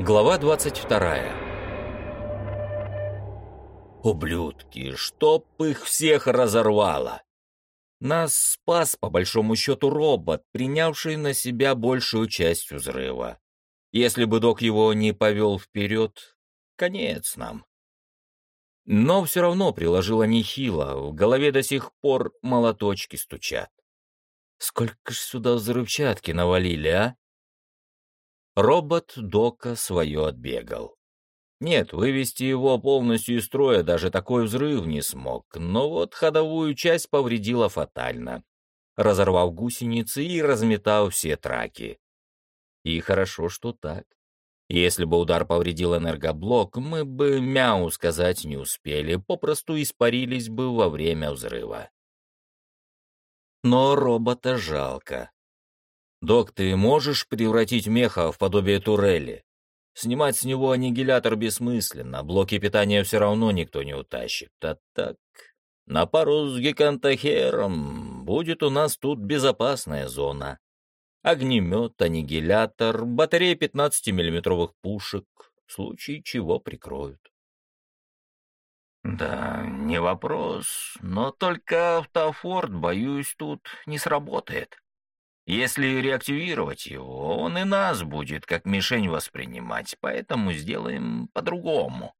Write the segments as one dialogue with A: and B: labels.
A: Глава 22 Ублюдки, чтоб их всех разорвало! Нас спас, по большому счету, робот, принявший на себя большую часть взрыва. Если бы док его не повел вперед, конец нам. Но все равно приложила нехило, в голове до сих пор молоточки стучат. Сколько ж сюда взрывчатки навалили, а? Робот Дока свое отбегал. Нет, вывести его полностью из строя даже такой взрыв не смог, но вот ходовую часть повредила фатально, разорвав гусеницы и разметав все траки. И хорошо, что так. Если бы удар повредил энергоблок, мы бы мяу сказать не успели, попросту испарились бы во время взрыва. Но робота жалко. «Док, ты можешь превратить меха в подобие турели? Снимать с него аннигилятор бессмысленно, блоки питания все равно никто не утащит. А так, на пару с гигантохером будет у нас тут безопасная зона. Огнемет, аннигилятор, батарея 15-миллиметровых пушек, в случае чего прикроют.
B: «Да, не вопрос, но только автофорд, боюсь, тут не сработает», если реактивировать его, он и нас будет как мишень воспринимать, поэтому сделаем по-другому.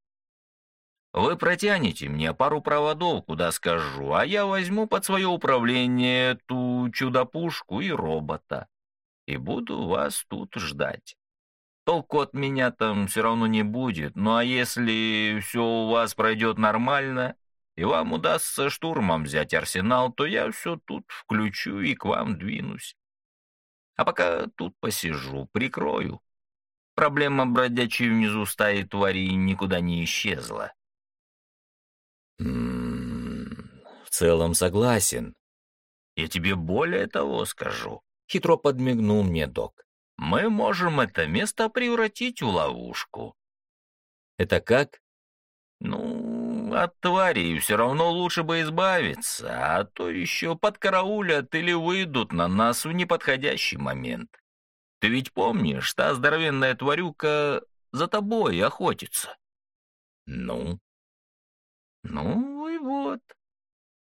B: Вы протянете мне пару проводов, куда скажу, а я возьму под свое управление ту чудо-пушку и робота. И буду вас тут ждать. Толку от меня там все равно не будет, ну а если все у вас пройдет нормально, и вам удастся штурмом взять арсенал, то я все тут включу и к вам двинусь. А пока тут посижу, прикрою. Проблема бродячей внизу стаи тварей никуда не исчезла.
A: М -м -м, в целом согласен.
B: Я тебе более того скажу.
A: Хитро подмигнул мне док.
B: Мы можем это место превратить в ловушку.
A: Это как?
B: Ну, от тварей все равно лучше бы избавиться, а то еще подкараулят или выйдут на нас в неподходящий момент. Ты ведь помнишь, та здоровенная тварюка за тобой охотится?
A: Ну?
B: Ну и вот.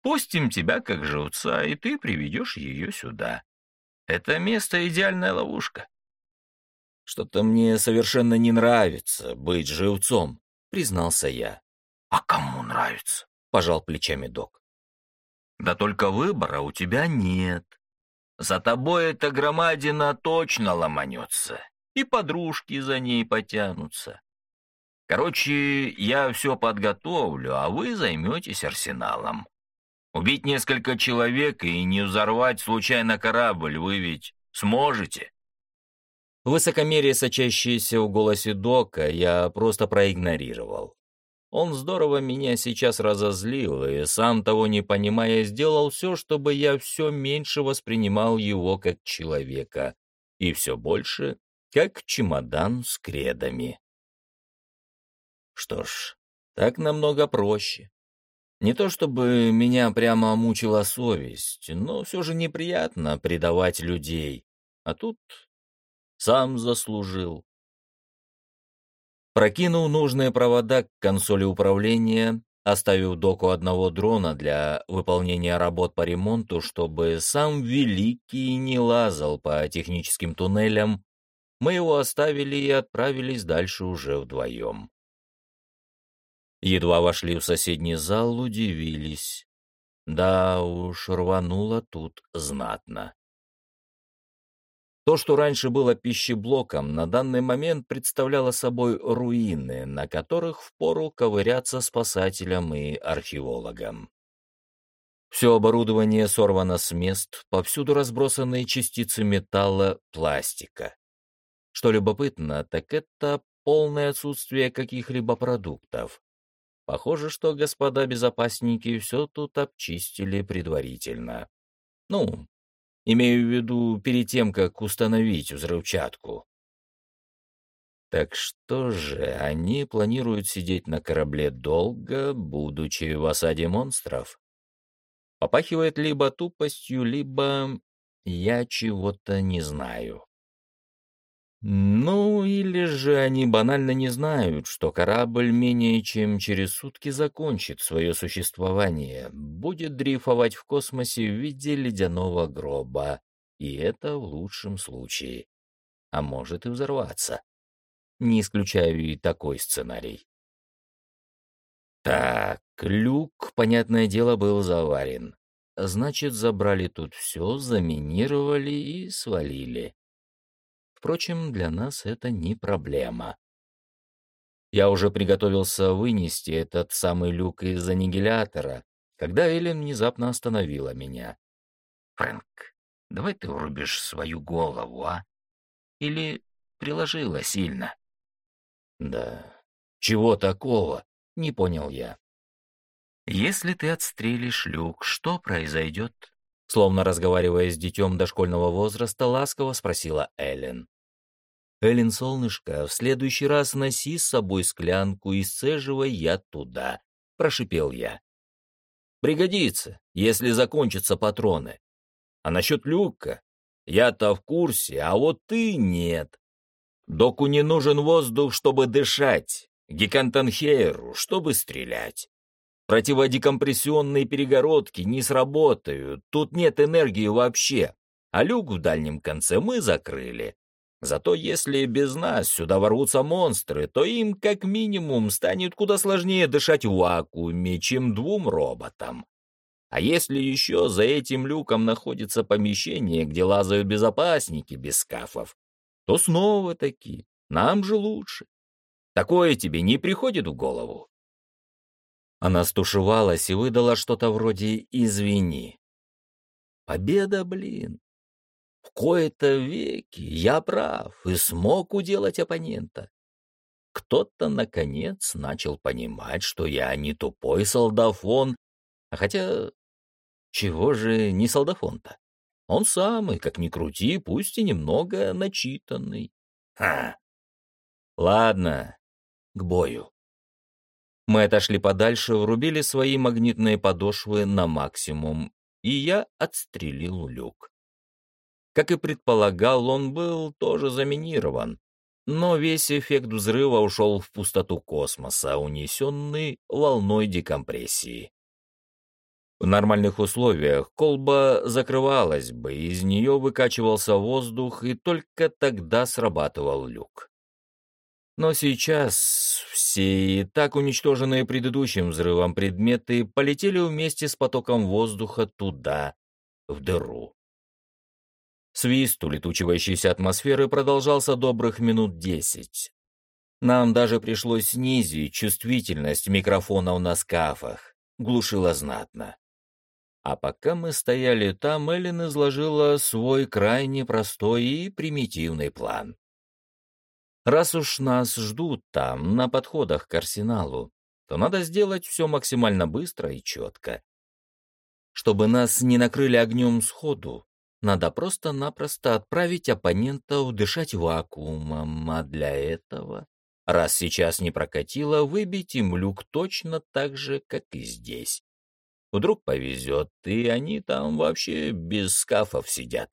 B: Пустим тебя как живца, и ты приведешь ее сюда. Это место — идеальная ловушка.
A: Что-то мне совершенно не нравится быть живцом, признался я.
B: «А кому нравится?»
A: — пожал плечами док.
B: «Да только выбора у тебя нет. За тобой эта громадина точно ломанется, и подружки за ней потянутся. Короче, я все подготовлю, а вы займетесь арсеналом. Убить несколько человек и не взорвать случайно корабль вы ведь сможете?»
A: Высокомерие, сочащееся в голосе Дока, я просто проигнорировал. Он здорово меня сейчас разозлил, и, сам того не понимая, сделал все, чтобы я все меньше воспринимал его как человека, и все больше как чемодан с кредами. Что ж, так намного проще. Не то чтобы меня прямо мучила совесть, но все же неприятно предавать людей, а тут сам заслужил. Прокинул нужные провода к консоли управления, оставив доку одного дрона для выполнения работ по ремонту, чтобы сам Великий не лазал по техническим туннелям, мы его оставили и отправились дальше уже вдвоем. Едва вошли в соседний зал, удивились. Да уж, рвануло тут знатно. То, что раньше было пищеблоком, на данный момент представляло собой руины, на которых впору ковыряться спасателям и археологам. Все оборудование сорвано с мест, повсюду разбросанные частицы металла, пластика. Что любопытно, так это полное отсутствие каких-либо продуктов. Похоже, что господа безопасники все тут обчистили предварительно. Ну, Имею в виду перед тем, как установить взрывчатку. Так что же, они планируют сидеть на корабле долго, будучи в осаде монстров? Попахивает либо тупостью, либо я чего-то не знаю. Ну, или же они банально не знают, что корабль менее чем через сутки закончит свое существование, будет дрейфовать в космосе в виде ледяного гроба, и это в лучшем случае. А может и взорваться. Не исключаю и такой сценарий. Так, люк, понятное дело, был заварен. Значит, забрали тут все, заминировали и свалили. Впрочем, для нас это не проблема. Я уже приготовился вынести этот самый люк из аннигилятора, когда Эллен внезапно остановила меня.
B: «Фрэнк, давай ты врубишь свою голову, а? Или приложила сильно?»
A: «Да, чего такого?» — не понял я.
B: «Если ты отстрелишь люк, что произойдет?»
A: Словно разговаривая с детем дошкольного возраста, ласково спросила Эллен. «Эллен, солнышко, в следующий раз носи с собой склянку и сцеживай я туда», — прошипел я. «Пригодится, если закончатся патроны. А насчет люка, я-то в курсе, а вот ты нет. Доку не нужен воздух, чтобы дышать, Гекантанхейру, чтобы стрелять. Противодекомпрессионные перегородки не сработают, тут нет энергии вообще, а люк в дальнем конце мы закрыли. Зато если без нас сюда ворвутся монстры, то им как минимум станет куда сложнее дышать в вакууме, чем двум роботам. А если еще за этим люком находится помещение, где лазают безопасники без скафов, то снова-таки нам же лучше. Такое тебе не приходит в голову? Она стушевалась и выдала что-то вроде «извини». Победа, блин. В кои-то веки я прав и смог уделать оппонента. Кто-то, наконец, начал понимать, что я не тупой солдафон, а хотя... Чего же не солдафон-то? Он самый, как ни крути, пусть и немного начитанный. Ха! Ладно, к бою. Мы отошли подальше, врубили свои магнитные подошвы на максимум, и я отстрелил люк. Как и предполагал, он был тоже заминирован, но весь эффект взрыва ушел в пустоту космоса, унесенный волной декомпрессии. В нормальных условиях колба закрывалась бы, из нее выкачивался воздух, и только тогда срабатывал люк. Но сейчас все и так уничтоженные предыдущим взрывом предметы полетели вместе с потоком воздуха туда, в дыру. Свист улетучивающейся атмосферы продолжался добрых минут десять. Нам даже пришлось снизить чувствительность микрофонов на скафах, глушило знатно. А пока мы стояли там, Эллен изложила свой крайне простой и примитивный план. Раз уж нас ждут там, на подходах к арсеналу, то надо сделать все максимально быстро и четко. Чтобы нас не накрыли огнем сходу, надо просто-напросто отправить оппонентов дышать вакуумом, а для этого, раз сейчас не прокатило, выбить им люк точно так же, как и здесь. Вдруг повезет, и они там вообще без скафов сидят.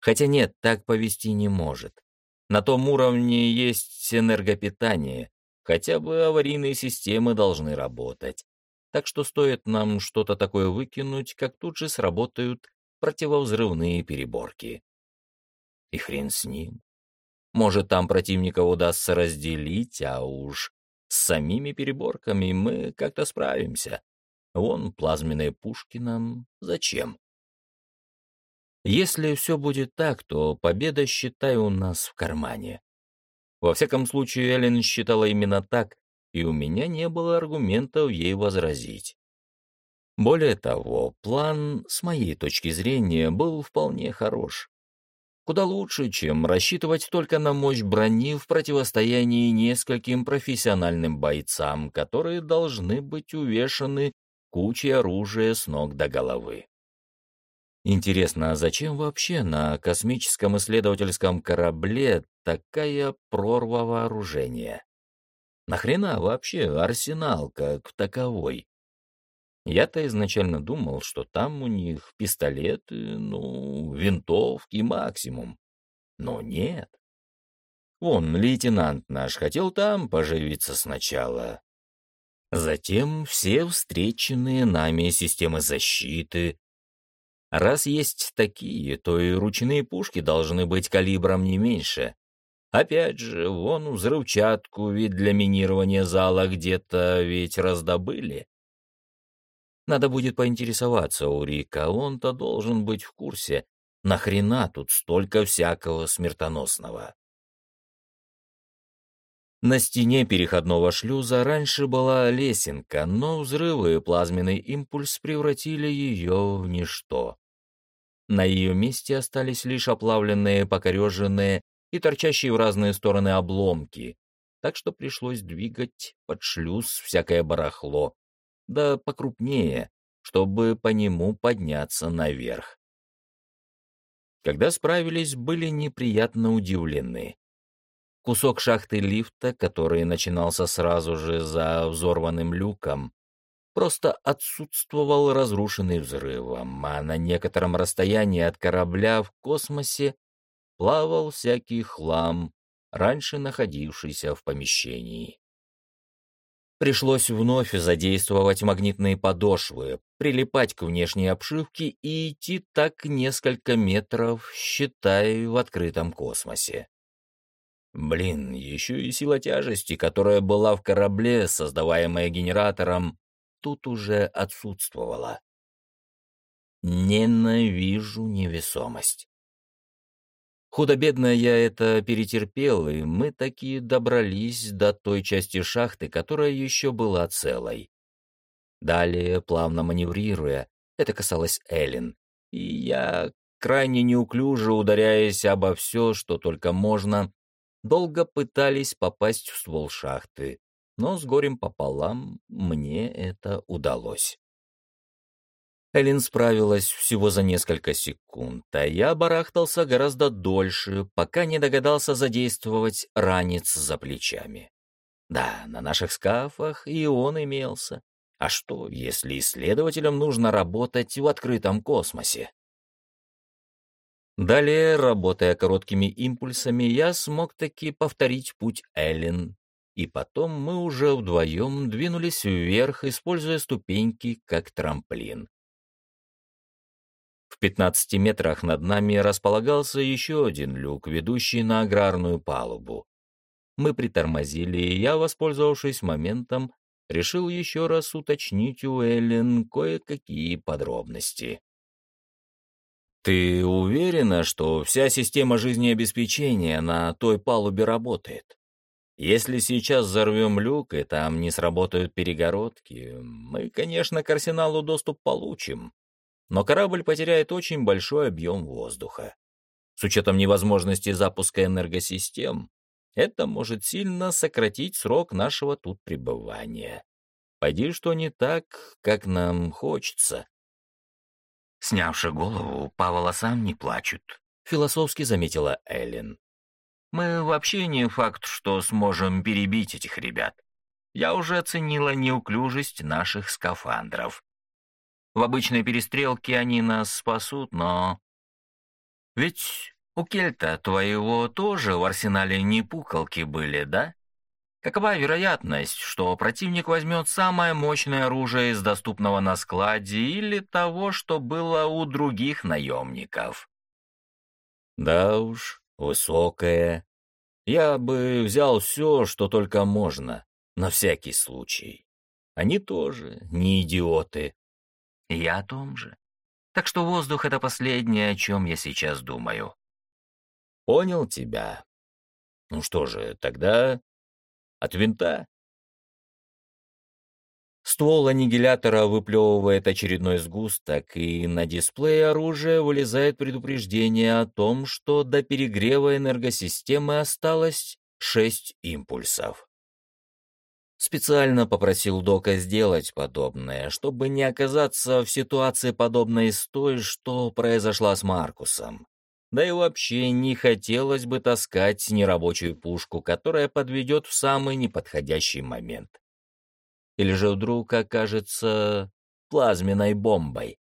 A: Хотя нет, так повести не может. На том уровне есть энергопитание, хотя бы аварийные системы должны работать. Так что стоит нам что-то такое выкинуть, как тут же сработают противовзрывные переборки. И хрен с ним. Может, там противника удастся разделить, а уж с самими переборками мы как-то справимся. Вон плазменные пушки нам зачем? Если все будет так, то победа, считай, у нас в кармане. Во всяком случае, Эллен считала именно так, и у меня не было аргументов ей возразить. Более того, план, с моей точки зрения, был вполне хорош. Куда лучше, чем рассчитывать только на мощь брони в противостоянии нескольким профессиональным бойцам, которые должны быть увешаны кучей оружия с ног до головы. Интересно, а зачем вообще на космическом исследовательском корабле такая прорва вооружения? Нахрена вообще арсенал как таковой? Я-то изначально думал, что там у них пистолеты, ну, винтовки максимум. Но нет. Вон, лейтенант наш хотел там поживиться сначала. Затем все встреченные нами системы защиты. Раз есть такие, то и ручные пушки должны быть калибром не меньше. Опять же, вон взрывчатку ведь для минирования зала где-то ведь раздобыли. Надо будет поинтересоваться у Рика, он-то должен быть в курсе. Нахрена тут столько всякого смертоносного? На стене переходного шлюза раньше была лесенка, но взрывы и плазменный импульс превратили ее в ничто. На ее месте остались лишь оплавленные, покореженные и торчащие в разные стороны обломки, так что пришлось двигать под шлюз всякое барахло, да покрупнее, чтобы по нему подняться наверх. Когда справились, были неприятно удивлены. Кусок шахты лифта, который начинался сразу же за взорванным люком, просто отсутствовал разрушенный взрывом, а на некотором расстоянии от корабля в космосе плавал всякий хлам, раньше находившийся в помещении. Пришлось вновь задействовать магнитные подошвы, прилипать к внешней обшивке и идти так несколько метров, считай, в открытом космосе. Блин, еще и сила тяжести, которая была в корабле, создаваемая генератором, тут уже отсутствовала. Ненавижу невесомость. Худо-бедно я это перетерпел, и мы таки добрались до той части шахты, которая еще была целой. Далее, плавно маневрируя, это касалось Эллен, и я, крайне неуклюже ударяясь обо все, что только можно, долго пытались попасть в ствол шахты, но с горем пополам мне это удалось. Эллен справилась всего за несколько секунд, а я барахтался гораздо дольше, пока не догадался задействовать ранец за плечами. Да, на наших скафах и он имелся. А что, если исследователям нужно работать в открытом космосе? Далее, работая короткими импульсами, я смог таки повторить путь Эллен, и потом мы уже вдвоем двинулись вверх, используя ступеньки как трамплин. В 15 метрах над нами располагался еще один люк, ведущий на аграрную палубу. Мы притормозили, и я, воспользовавшись моментом, решил еще раз уточнить у Эллен кое-какие подробности. «Ты уверена, что вся система жизнеобеспечения на той палубе работает? Если сейчас взорвем люк, и там не сработают перегородки, мы, конечно, к арсеналу доступ получим, но корабль потеряет очень большой объем воздуха. С учетом невозможности запуска энергосистем, это может сильно сократить срок нашего тут пребывания. Пойди что не так, как нам хочется».
B: Снявши голову, по волосам не плачут, — философски заметила Эллен. Мы вообще не факт, что сможем перебить этих ребят. Я уже оценила неуклюжесть наших скафандров. В обычной перестрелке они нас спасут, но... Ведь у Кельта твоего тоже в арсенале не пукалки были, да? Какова вероятность, что противник возьмет самое мощное оружие из доступного на складе или того, что было у других наемников?
A: Да уж, высокое. Я бы взял все, что только можно, на всякий случай. Они тоже не идиоты.
B: Я о том же. Так что воздух — это последнее, о чем я сейчас думаю.
A: Понял тебя. Ну что же, тогда от винта. Ствол аннигилятора выплевывает очередной сгусток, и на дисплее оружия вылезает предупреждение о том, что до перегрева энергосистемы осталось шесть импульсов. Специально попросил Дока сделать подобное, чтобы не оказаться в ситуации подобной с той, что произошла с Маркусом. Да и вообще не хотелось бы таскать нерабочую пушку, которая подведет в самый неподходящий момент. Или же вдруг окажется плазменной бомбой.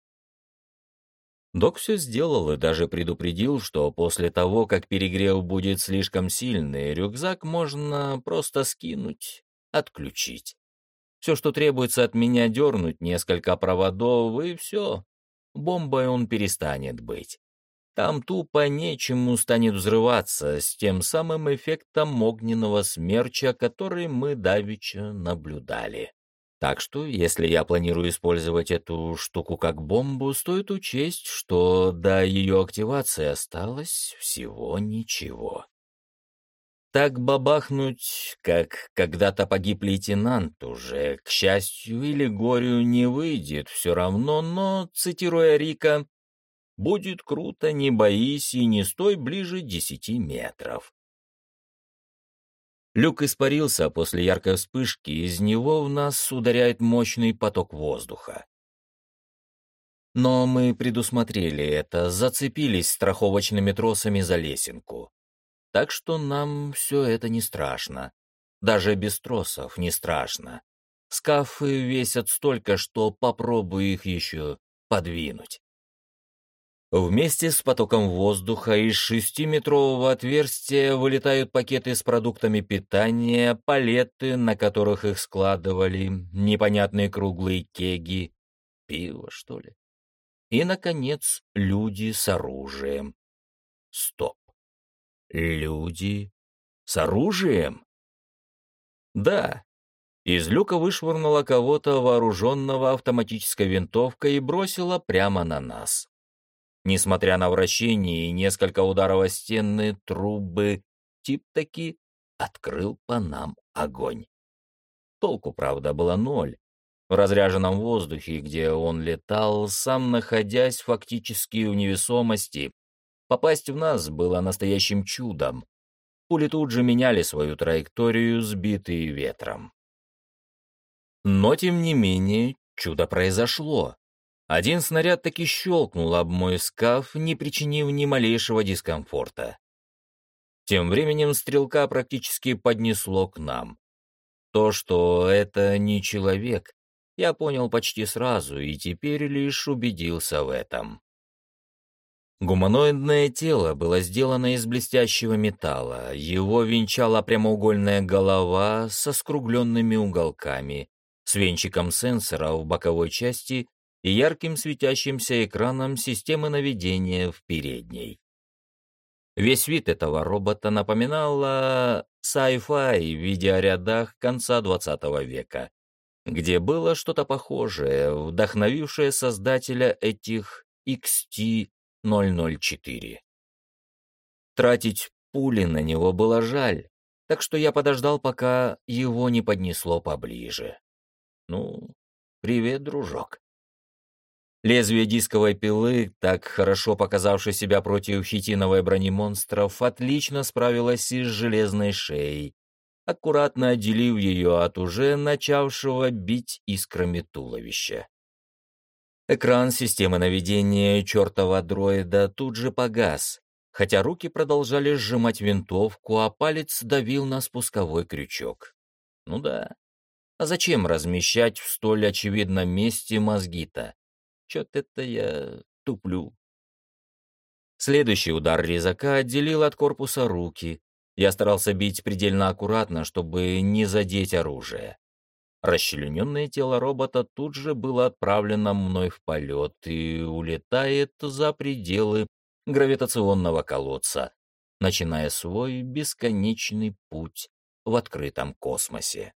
A: Док все сделал и даже предупредил, что после того, как перегрев будет слишком сильный, рюкзак можно просто скинуть, отключить. Все, что требуется от меня, дернуть несколько проводов, и все. Бомбой он перестанет быть. Там тупо нечему станет взрываться с тем самым эффектом огненного смерча, который мы давеча наблюдали. Так что, если я планирую использовать эту штуку как бомбу, стоит учесть, что до ее активации осталось всего ничего. Так бабахнуть, как когда-то погиб лейтенант, уже, к счастью или горю, не выйдет все равно, но, цитируя Рика, «будет круто, не боись и не стой ближе десяти метров». Люк испарился после яркой вспышки, из него в нас ударяет мощный поток воздуха. Но мы предусмотрели это, зацепились страховочными тросами за лесенку. Так что нам все это не страшно. Даже без тросов не страшно. Скафы весят столько, что попробую их еще подвинуть. Вместе с потоком воздуха из шестиметрового отверстия вылетают пакеты с продуктами питания, палеты, на которых их складывали, непонятные круглые кеги, пиво, что ли. И, наконец, люди с оружием. Стоп. Люди с оружием? Да. Из люка вышвырнула кого-то вооруженного автоматической винтовкой и бросила прямо на нас. Несмотря на вращение и несколько ударов о стены, трубы, тип таки открыл по нам огонь. Толку, правда, было ноль. В разряженном воздухе, где он летал, сам находясь фактически в невесомости, попасть в нас было настоящим чудом. Пули тут же меняли свою траекторию, сбитые ветром. Но, тем не менее, чудо произошло. Один снаряд таки щелкнул об мой скаф, не причинив ни малейшего дискомфорта. Тем временем стрелка практически поднесло к нам. То, что это не человек, я понял почти сразу и теперь лишь убедился в этом. Гуманоидное тело было сделано из блестящего металла, его венчала прямоугольная голова со скругленными уголками, с венчиком сенсора в боковой части и ярким светящимся экраном системы наведения в передней. Весь вид этого робота напоминал о sci-fi в видеорядах конца XX века, где было что-то похожее, вдохновившее создателя этих XT-004. Тратить пули на него было жаль, так что я подождал, пока его не поднесло поближе. Ну, привет, дружок. Лезвие дисковой пилы, так хорошо показавшей себя против хитиновой брони монстров, отлично справилось и с железной шеей, аккуратно отделив ее от уже начавшего бить искрами туловища. Экран системы наведения чертова дроида тут же погас, хотя руки продолжали сжимать винтовку, а палец давил на спусковой крючок. Ну да. А зачем размещать в столь очевидном месте мозги-то? Чё-то это я туплю. Следующий удар резака отделил от корпуса руки. Я старался бить предельно аккуратно, чтобы не задеть оружие. Расчлененное тело робота тут же было отправлено мной в полет и улетает за пределы гравитационного колодца, начиная свой бесконечный путь в открытом космосе.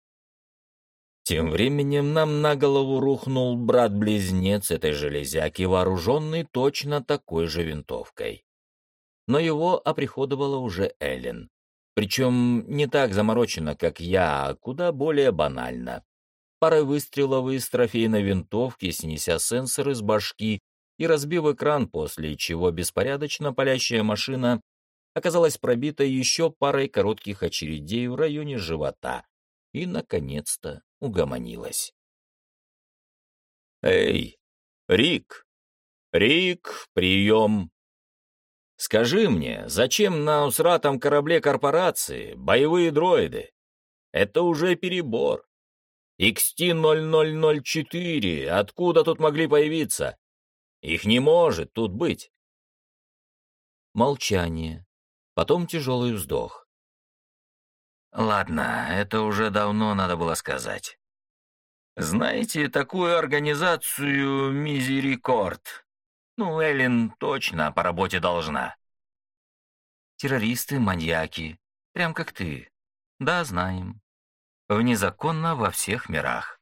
A: Тем временем нам на голову рухнул брат-близнец этой железяки, вооруженный точно такой же винтовкой. Но его оприходовала уже Эллен. Причем не так заморочено, как я, а куда более банально. Парой выстрелов из трофейной винтовки, снеся сенсор из башки и разбив экран, после чего беспорядочно палящая машина оказалась пробита еще парой коротких очередей в районе живота и, наконец-то, угомонилась. «Эй, Рик! Рик, прием!» «Скажи мне, зачем на усратом корабле корпорации боевые дроиды? Это уже перебор. XT-0004, откуда тут могли появиться? Их не может тут быть. Молчание. Потом тяжелый вздох.
B: Ладно, это уже давно надо было сказать. Знаете такую организацию Мизерикорд? Ну, Эллен точно по работе должна.
C: Террористы, маньяки. Прям как ты. Да, знаем. Внезаконно во всех мирах.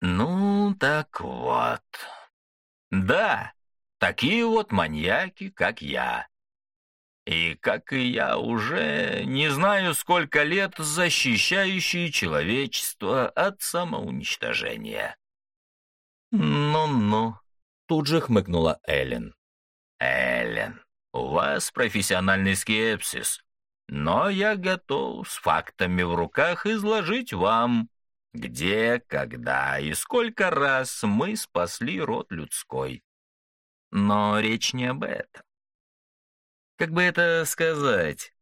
B: Ну, так вот. Да, такие вот маньяки, как я. И, как и я, уже не знаю сколько лет защищающие человечество от самоуничтожения.
A: «Ну-ну», — тут же хмыкнула Эллен.
B: «Эллен, у вас профессиональный скепсис, но я готов с фактами в руках изложить вам, где, когда и сколько раз мы спасли род людской. Но речь не об этом. Как бы это сказать?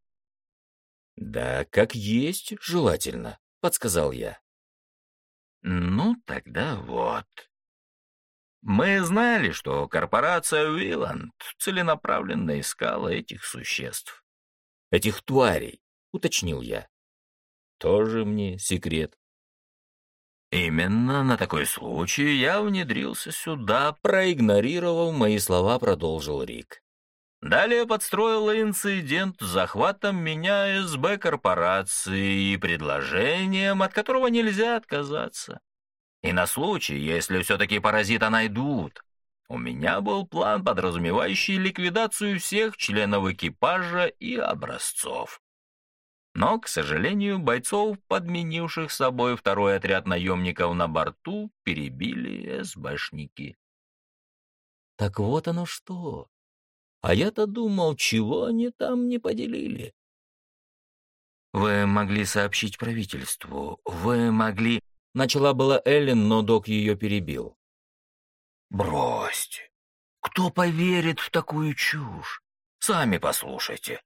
A: «Да, как есть, желательно», — подсказал я.
B: «Ну, тогда вот. Мы знали, что корпорация Уиланд целенаправленно искала этих существ.
A: Этих тварей, уточнил я. Тоже мне секрет.
B: Именно на такой случай я внедрился сюда,
A: проигнорировав мои слова, продолжил Рик.
B: Далее подстроила инцидент с захватом меня СБ корпорации и предложением, от которого нельзя отказаться. И на случай, если все-таки паразита найдут, у меня был план, подразумевающий ликвидацию всех членов экипажа и образцов. Но, к сожалению, бойцов, подменивших собой второй отряд наемников на борту, перебили СБшники.
A: Так вот оно что. А я-то думал, чего они там не поделили.
C: Вы могли сообщить правительству, вы могли...
A: Начала была Эллен, но док ее перебил.
B: «Бросьте! Кто поверит в такую чушь? Сами послушайте.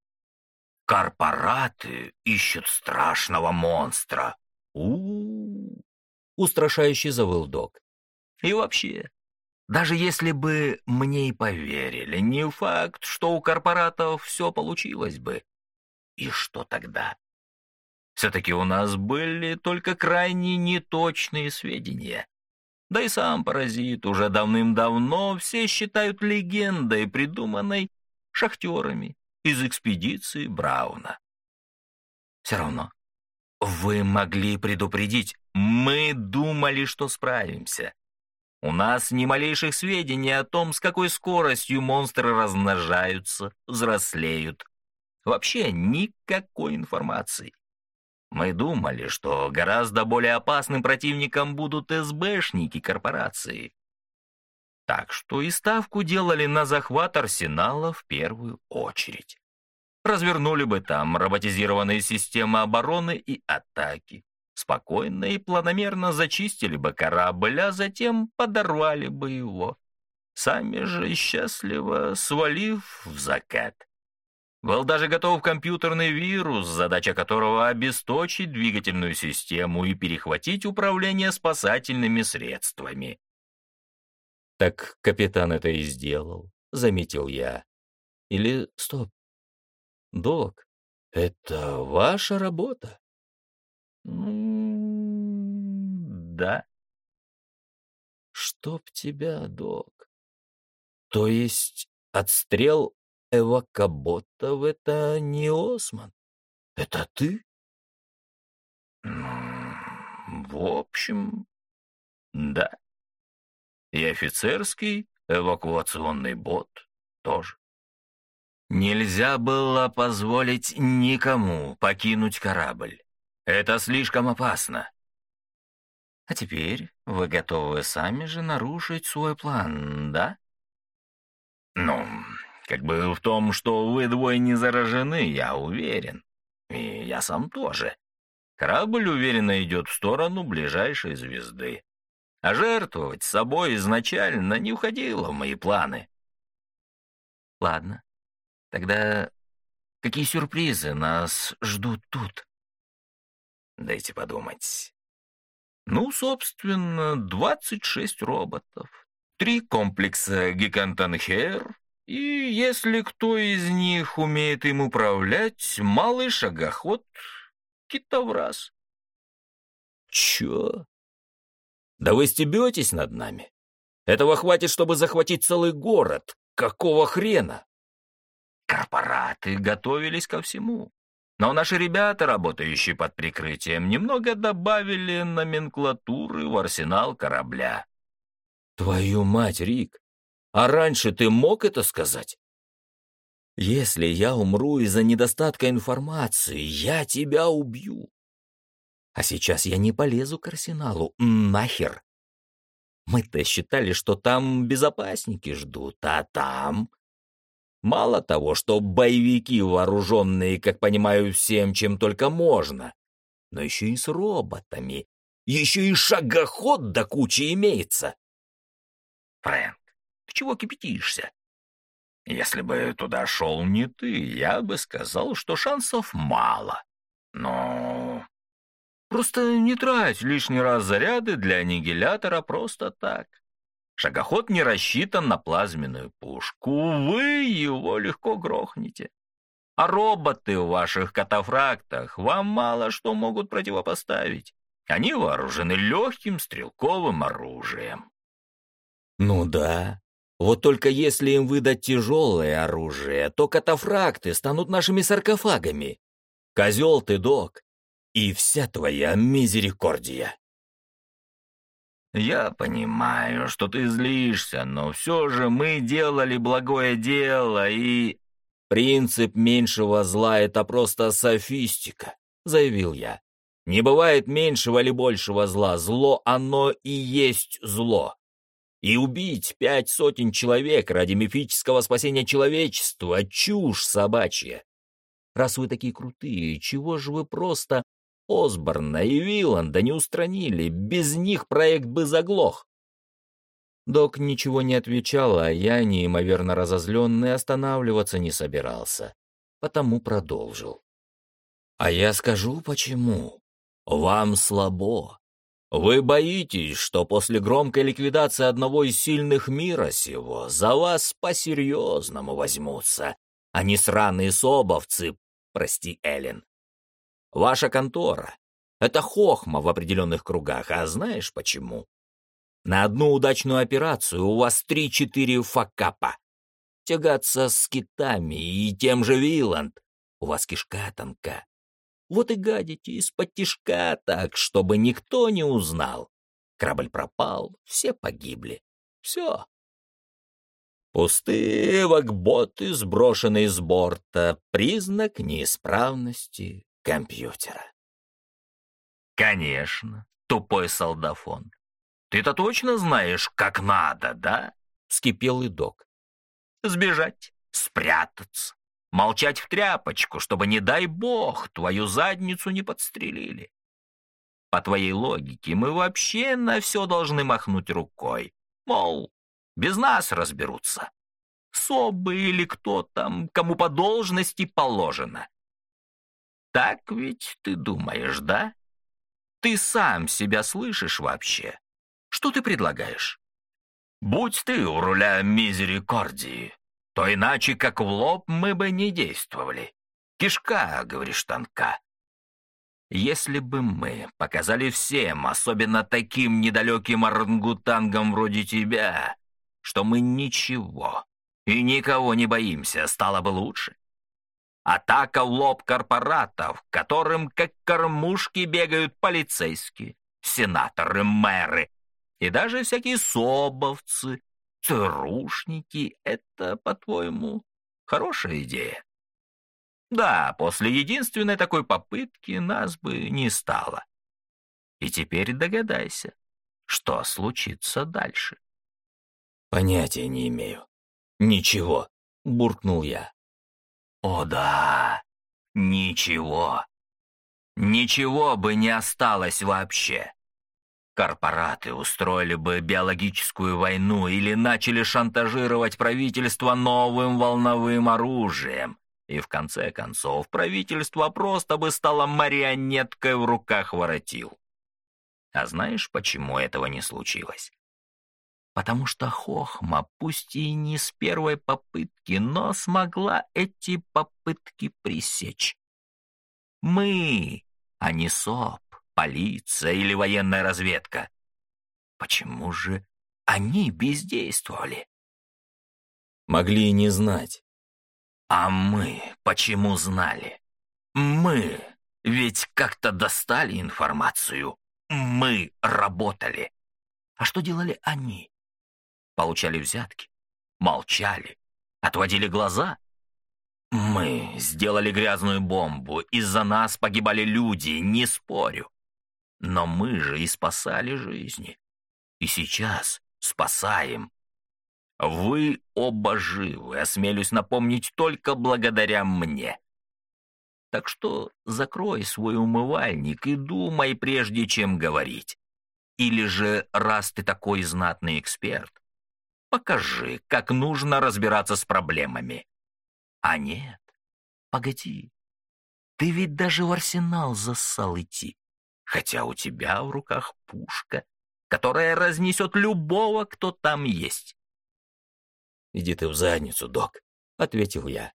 B: Корпораты ищут страшного монстра. у у, -у
A: Устрашающе завыл док.
B: И вообще, даже если бы мне и поверили, не факт, что у корпоратов все получилось бы. И что тогда? Все-таки у нас были только крайне неточные сведения. Да и сам паразит уже давным-давно все считают легендой, придуманной шахтерами из экспедиции Брауна. Все равно, вы могли предупредить, мы думали, что справимся. У нас ни малейших сведений о том, с какой скоростью монстры размножаются, взрослеют. Вообще никакой информации. Мы думали, что гораздо более опасным противником будут СБшники корпорации. Так что и ставку делали на захват арсенала в первую очередь. Развернули бы там роботизированные системы обороны и атаки спокойно и планомерно зачистили бы корабль, а затем подорвали бы его, сами же счастливо свалив в закат. Был даже готов компьютерный вирус, задача которого обесточить двигательную систему и перехватить управление спасательными средствами.
A: «Так капитан это и сделал», — заметил я. «Или, стоп, док, это ваша работа?»
B: Ну, да.
A: Чтоб тебя, док. То есть отстрел эвакоботов — это не Осман? Это ты?
B: В общем, да. И офицерский эвакуационный бот тоже. Нельзя было позволить никому покинуть корабль. Это слишком опасно.
C: А теперь вы готовы сами же нарушить свой план, да?
B: Ну, как бы в том, что вы двое не заражены, я уверен. И я сам тоже. Корабль уверенно идет в сторону ближайшей звезды. А жертвовать собой изначально не входило в мои планы.
C: Ладно. Тогда какие сюрпризы нас ждут тут?
B: Дайте подумать. Ну, собственно, 26 роботов. три комплекса Гекантанхер, и если кто из них умеет им управлять, малый шагоход китовраз.
A: Чё? Да вы стебетесь над нами? Этого хватит, чтобы захватить целый город. Какого хрена?
B: Корпораты готовились ко всему. Но наши ребята, работающие под прикрытием, немного добавили номенклатуры в арсенал корабля.
A: Твою мать, Рик, а раньше ты мог это сказать? Если я умру из-за недостатка информации, я тебя убью. А сейчас я не полезу к арсеналу. Нахер. Мы-то считали, что там безопасники ждут, а там... Мало того, что боевики вооруженные, как понимаю, всем, чем только можно, но еще и с роботами. Еще и шагоход до кучи имеется.
B: Фрэнк, ты чего кипятишься? Если бы туда шел не ты, я бы сказал, что шансов мало. Но Просто не трать лишний раз заряды для аннигилятора просто так. Шагоход не рассчитан на плазменную пушку. Вы его легко грохнете. А роботы в ваших катафрактах вам мало что могут противопоставить. Они вооружены легким стрелковым оружием.
A: Ну да. Вот только если им выдать тяжелое оружие, то катафракты станут нашими саркофагами. Козел ты, док и вся твоя мизерикордия.
B: Я понимаю, что ты злишься, но все же мы делали благое дело и...
A: Принцип меньшего зла — это просто софистика, заявил я. Не бывает меньшего или большего зла. Зло оно и есть зло. И убить пять сотен человек ради мифического спасения человечества — чушь собачья. Раз вы такие крутые, чего же вы просто Осборна и Виланда не устранили, без них проект бы заглох. Док ничего не отвечал, а я, неимоверно разозленный, останавливаться не собирался, потому продолжил. А я скажу почему. Вам слабо. Вы боитесь, что после громкой ликвидации одного из сильных мира сего за вас по-серьезному возьмутся, а не сраные собовцы, прости, Эллен, Ваша контора — это хохма в определенных кругах, а знаешь почему? На одну удачную операцию у вас три-четыре факапа. Тягаться с китами и тем же Виланд. У вас кишка тонка. Вот и гадите из-под тишка так, чтобы никто не узнал. Корабль пропал, все погибли. Все. Пустые вакботы, сброшенные с борта, признак неисправности компьютера.
B: «Конечно, тупой солдафон. Ты-то точно знаешь, как надо, да?» — вскипел и док. «Сбежать, спрятаться, молчать в тряпочку, чтобы, не дай бог, твою задницу не подстрелили. По твоей логике, мы вообще на все должны махнуть рукой. Мол, без нас разберутся. Собы или кто там, кому по должности положено. Так ведь ты думаешь, да? Ты сам себя слышишь вообще? Что ты предлагаешь? Будь ты у руля мизерикордии, то иначе как в лоб мы бы не действовали. Кишка, говоришь, тонка. Если бы мы показали всем, особенно таким недалеким орангутангам вроде тебя, что мы ничего и никого не боимся, стало бы лучше. Атака в лоб корпоратов, которым как кормушки бегают полицейские, сенаторы, мэры и даже всякие собовцы, ЦРУшники. Это, по-твоему, хорошая идея? Да, после единственной такой попытки нас бы не стало. И теперь догадайся, что случится дальше.
A: Понятия не имею. Ничего, буркнул я.
B: О да, ничего. Ничего бы не осталось вообще. Корпораты устроили бы биологическую войну или начали шантажировать правительство новым волновым оружием. И в конце концов правительство просто бы стало марионеткой в руках воротил. А знаешь, почему этого не случилось? Потому что Хохма, пусть и не с первой попытки, но смогла эти попытки пресечь. Мы, а не СОП, полиция или военная разведка. Почему же они бездействовали?
A: Могли и не знать.
B: А мы почему знали? Мы ведь как-то достали информацию. Мы работали. А что делали они? Получали взятки, молчали, отводили глаза. Мы сделали грязную бомбу, из-за нас погибали люди, не спорю. Но мы же и спасали жизни. И сейчас спасаем. Вы оба живы, осмелюсь напомнить, только благодаря мне. Так что закрой свой умывальник и думай, прежде чем говорить. Или же, раз ты такой знатный эксперт, покажи, как нужно разбираться с проблемами. А нет, погоди, ты ведь даже в арсенал зассал идти, хотя у тебя в руках пушка, которая разнесет любого, кто там есть.
A: «Иди ты в задницу, док», — ответил я.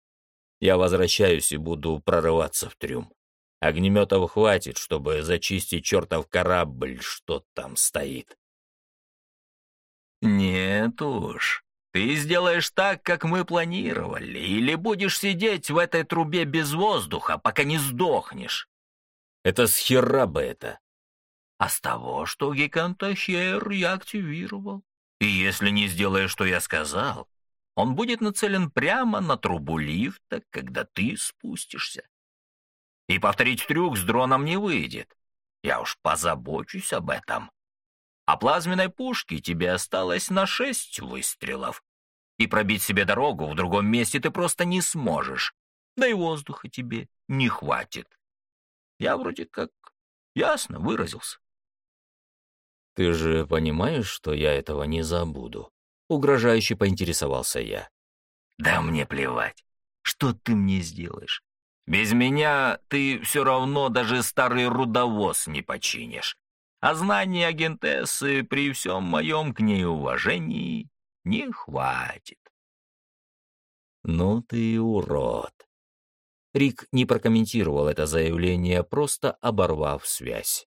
A: «Я возвращаюсь и буду прорываться в трюм. Огнеметов хватит, чтобы зачистить чертов корабль, что там стоит».
B: «Нет уж, ты сделаешь так, как мы планировали, или будешь сидеть в этой трубе без воздуха, пока не сдохнешь».
A: «Это с хера бы это?»
B: «А с того, что гигантохер я активировал. И если не сделаешь, что я сказал, он будет нацелен прямо на трубу лифта, когда ты спустишься. И повторить трюк с дроном не выйдет. Я уж позабочусь об этом. А плазменной пушки тебе осталось на шесть выстрелов. И пробить себе дорогу в другом месте ты просто не сможешь. Да и воздуха тебе не хватит. Я вроде как ясно выразился.
A: Ты же понимаешь, что я этого не забуду? Угрожающе поинтересовался я.
B: «Да мне плевать. Что ты мне сделаешь? Без меня ты все равно даже старый рудовоз не починишь. А знаний агентессы при всем моем к ней уважении не хватит».
A: «Ну ты урод!» Рик не прокомментировал это заявление, просто оборвав связь.